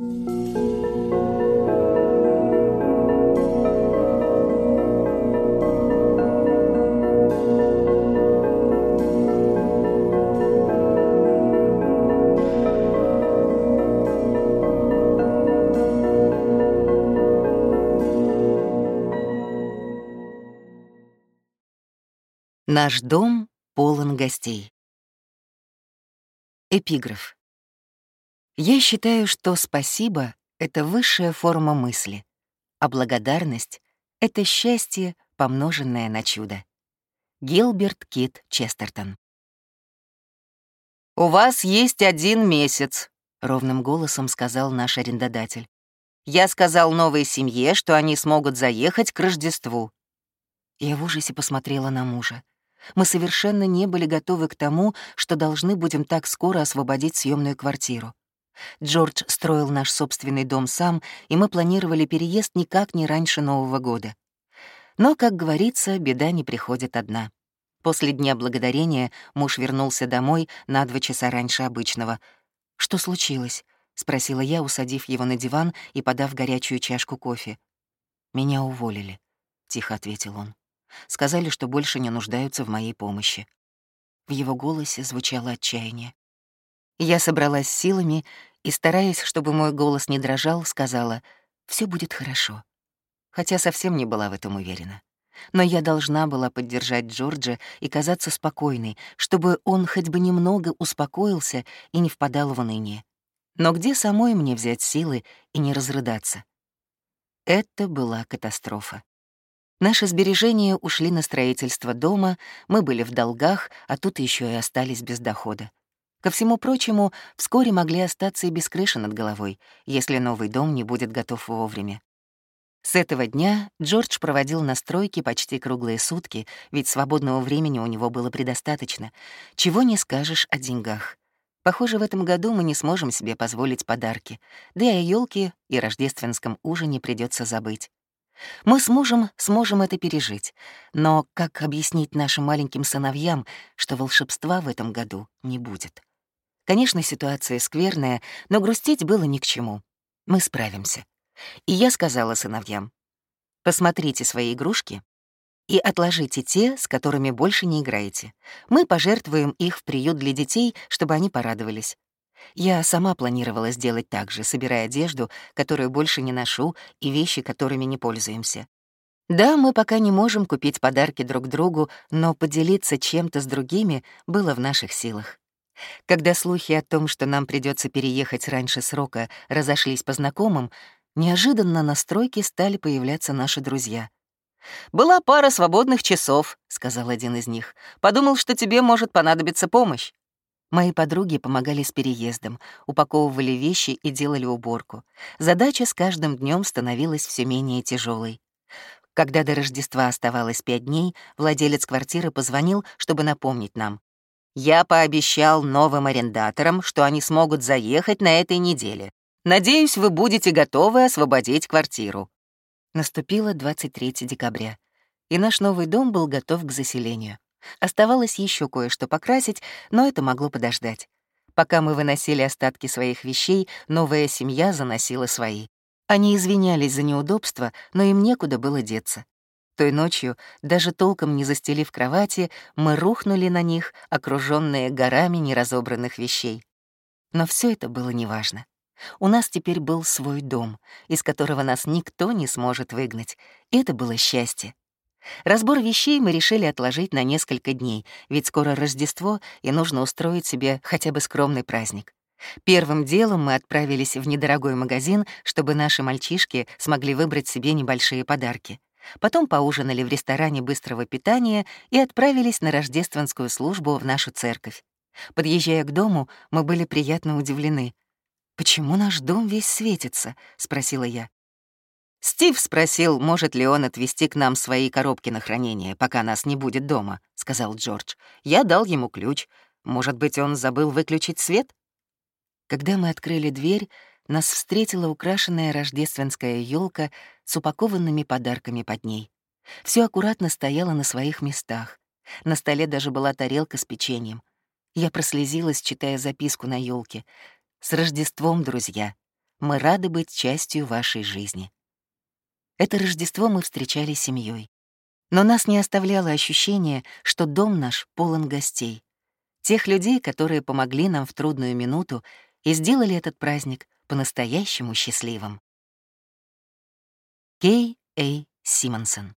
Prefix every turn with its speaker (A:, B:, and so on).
A: Наш дом полон гостей. Эпиграф. Я считаю, что спасибо — это высшая форма мысли, а благодарность — это счастье, помноженное на чудо. Гилберт Кит Честертон.
B: «У вас есть один месяц», —
A: ровным голосом сказал наш арендодатель.
B: «Я сказал новой семье, что они смогут заехать к Рождеству».
A: Я в ужасе посмотрела на мужа. Мы совершенно не были готовы к тому, что должны будем так скоро освободить съемную квартиру. Джордж строил наш собственный дом сам, и мы планировали переезд никак не раньше Нового года. Но, как говорится, беда не приходит одна. После Дня Благодарения муж вернулся домой на два часа раньше обычного. «Что случилось?» — спросила я, усадив его на диван и подав горячую чашку кофе. «Меня уволили», — тихо ответил он. Сказали, что больше не нуждаются в моей помощи. В его голосе звучало отчаяние. Я собралась силами и, стараясь, чтобы мой голос не дрожал, сказала «Все будет хорошо». Хотя совсем не была в этом уверена. Но я должна была поддержать Джорджа и казаться спокойной, чтобы он хоть бы немного успокоился и не впадал в уныние. Но где самой мне взять силы и не разрыдаться? Это была катастрофа. Наши сбережения ушли на строительство дома, мы были в долгах, а тут еще и остались без дохода. Ко всему прочему, вскоре могли остаться и без крыши над головой, если новый дом не будет готов вовремя. С этого дня Джордж проводил на стройке почти круглые сутки, ведь свободного времени у него было предостаточно. Чего не скажешь о деньгах. Похоже, в этом году мы не сможем себе позволить подарки, да и о елке и рождественском ужине придется забыть. Мы с мужем сможем это пережить, но как объяснить нашим маленьким сыновьям, что волшебства в этом году не будет? Конечно, ситуация скверная, но грустить было ни к чему. Мы справимся. И я сказала сыновьям, посмотрите свои игрушки и отложите те, с которыми больше не играете. Мы пожертвуем их в приют для детей, чтобы они порадовались. Я сама планировала сделать так же, собирая одежду, которую больше не ношу, и вещи, которыми не пользуемся. Да, мы пока не можем купить подарки друг другу, но поделиться чем-то с другими было в наших силах. Когда слухи о том, что нам придется переехать раньше срока, разошлись по знакомым, неожиданно на стройке стали появляться наши друзья.
B: «Была пара свободных часов», — сказал один из них. «Подумал, что тебе может понадобиться помощь».
A: Мои подруги помогали с переездом, упаковывали вещи и делали уборку. Задача с каждым днем становилась все менее тяжелой. Когда до Рождества оставалось пять дней, владелец квартиры позвонил, чтобы напомнить нам.
B: «Я пообещал новым арендаторам, что они смогут заехать на этой неделе. Надеюсь, вы будете готовы освободить квартиру».
A: Наступило 23 декабря, и наш новый дом был готов к заселению. Оставалось еще кое-что покрасить, но это могло подождать. Пока мы выносили остатки своих вещей, новая семья заносила свои. Они извинялись за неудобства, но им некуда было деться. Той ночью, даже толком не застелив кровати, мы рухнули на них, окруженные горами неразобранных вещей. Но все это было неважно. У нас теперь был свой дом, из которого нас никто не сможет выгнать, и это было счастье. Разбор вещей мы решили отложить на несколько дней, ведь скоро Рождество, и нужно устроить себе хотя бы скромный праздник. Первым делом мы отправились в недорогой магазин, чтобы наши мальчишки смогли выбрать себе небольшие подарки. Потом поужинали в ресторане быстрого питания и отправились на рождественскую службу в нашу церковь. Подъезжая к дому, мы были приятно удивлены. «Почему наш дом весь светится?» — спросила я.
B: «Стив спросил, может ли он отвезти к нам свои коробки на хранение, пока нас не будет дома», — сказал Джордж. «Я дал ему ключ. Может быть, он забыл выключить свет?»
A: Когда мы открыли дверь, нас встретила украшенная рождественская елка с упакованными подарками под ней. Все аккуратно стояло на своих местах. На столе даже была тарелка с печеньем. Я прослезилась, читая записку на елке. «С Рождеством, друзья! Мы рады быть частью вашей жизни. Это Рождество мы встречали семьей. Но нас не оставляло ощущение, что дом наш полон гостей. Тех людей, которые помогли нам в трудную минуту и сделали этот праздник по-настоящему счастливым. Кей Эй Симонсон